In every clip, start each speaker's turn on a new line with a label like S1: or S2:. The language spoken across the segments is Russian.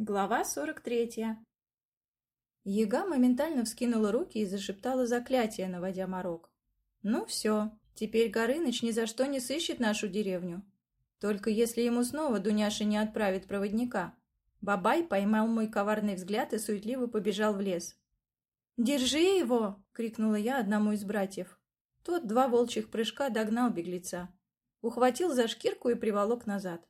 S1: Глава 43. Яга моментально вскинула руки и зашептала заклятие, наводя морок. «Ну все, теперь Горыныч ни за что не сыщет нашу деревню. Только если ему снова Дуняша не отправит проводника». Бабай поймал мой коварный взгляд и суетливо побежал в лес. «Держи его!» — крикнула я одному из братьев. Тот два волчьих прыжка догнал беглеца. Ухватил за шкирку и приволок назад.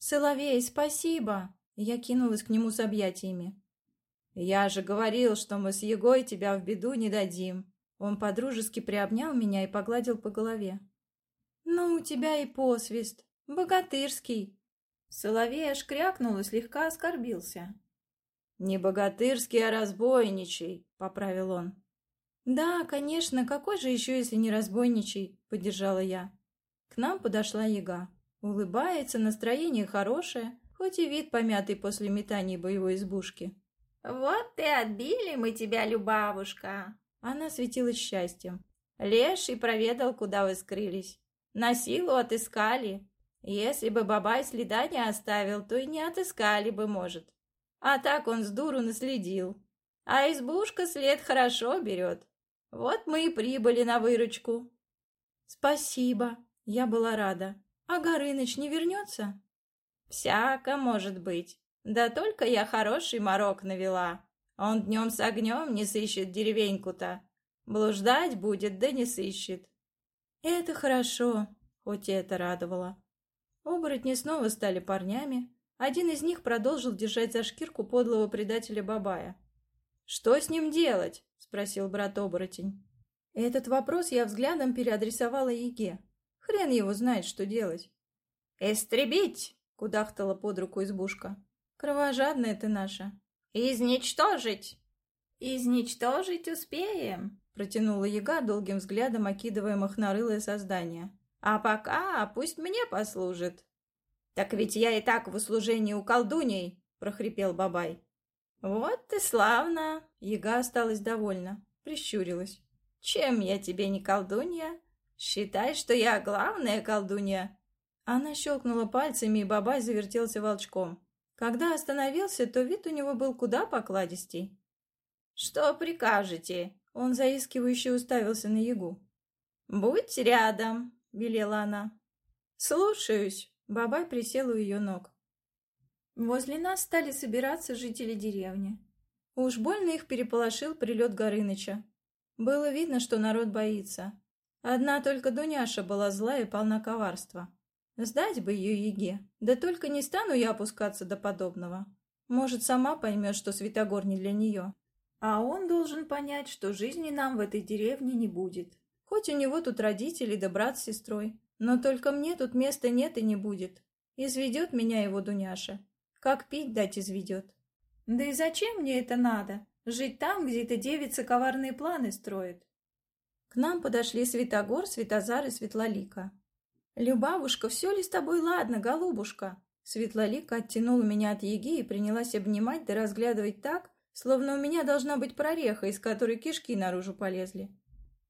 S1: «Соловей, спасибо!» Я кинулась к нему с объятиями. «Я же говорил, что мы с Егой тебя в беду не дадим». Он подружески приобнял меня и погладил по голове. «Ну, у тебя и посвист. Богатырский». Соловей аж крякнул и слегка оскорбился. «Не богатырский, а разбойничий», — поправил он. «Да, конечно, какой же еще, если не разбойничий?» — поддержала я. К нам подошла яга. Улыбается, настроение хорошее, хоть и вид помятый после метаний боевой избушки.
S2: «Вот и отбили мы тебя, Любавушка!»
S1: Она светилась счастьем. Леший проведал, куда вы скрылись. На силу отыскали. Если бы бабай следа не оставил, то и не отыскали бы, может. А так он с дуру наследил. А избушка след хорошо берет. Вот мы и прибыли на выручку. Спасибо, я была рада. А Горыныч не вернется? «Всяко может быть. Да только я хороший морок навела. Он днем с огнем не сыщет деревеньку-то. Блуждать будет, да не сыщет». «Это хорошо», хоть и это радовало. Оборотни снова стали парнями. Один из них продолжил держать за шкирку подлого предателя Бабая. «Что с ним делать?» — спросил брат-оборотень. Этот вопрос я взглядом переадресовала Еге. Хрен его знает, что делать.
S2: «Истребить!»
S1: Кудахтала под руку избушка. «Кровожадная ты наша!»
S2: «Изничтожить!» «Изничтожить успеем!»
S1: Протянула яга, долгим взглядом окидывая махнорылое создание.
S2: «А пока пусть мне послужит!» «Так ведь я и так в услужении у колдуней!» прохрипел Бабай. «Вот ты славно!» Яга осталась довольна, прищурилась. «Чем я тебе не колдунья? Считай, что я главная колдунья!» Она щелкнула пальцами, и Бабай завертелся волчком. Когда остановился, то вид у него был куда покладистей. «Что прикажете?» Он заискивающе уставился на ягу. «Будь рядом», — велела она. «Слушаюсь», — Бабай присел у ее ног. Возле нас стали собираться жители деревни. Уж больно их переполошил прилет Горыныча. Было видно, что народ боится. Одна только Дуняша была злая и полна коварства. Сдать бы ее Еге. Да только не стану я опускаться до подобного. Может, сама поймет, что Святогор не для нее. А он должен понять, что жизни нам в этой деревне не будет. Хоть у него тут родители да брат с сестрой. Но только мне тут места нет и не будет. Изведет меня его Дуняша. Как пить дать изведет. Да и зачем мне это надо? Жить там, где эта девица коварные планы строит. К нам подошли Святогор, Святозар и Светлолика. «Любавушка, все ли с тобой ладно, голубушка?» Светлолика оттянула меня от еги и принялась обнимать да разглядывать так, словно у меня должна быть прореха, из которой кишки наружу полезли.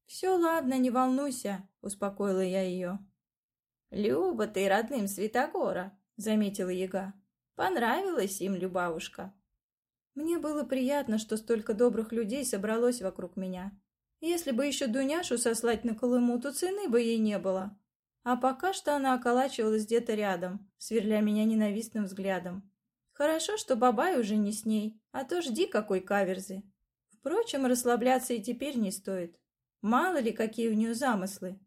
S2: «Все ладно, не волнуйся», — успокоила я ее. «Люба ты родным Святогора», — заметила яга. «Понравилась им Любавушка». Мне было приятно, что столько добрых людей собралось вокруг меня. Если бы еще Дуняшу сослать на Колыму, то цены бы ей не было. А пока что она околачивалась где-то рядом, сверля меня ненавистным взглядом. Хорошо, что Бабай уже не с ней, а то жди какой каверзы. Впрочем, расслабляться и теперь не стоит. Мало ли, какие у нее замыслы.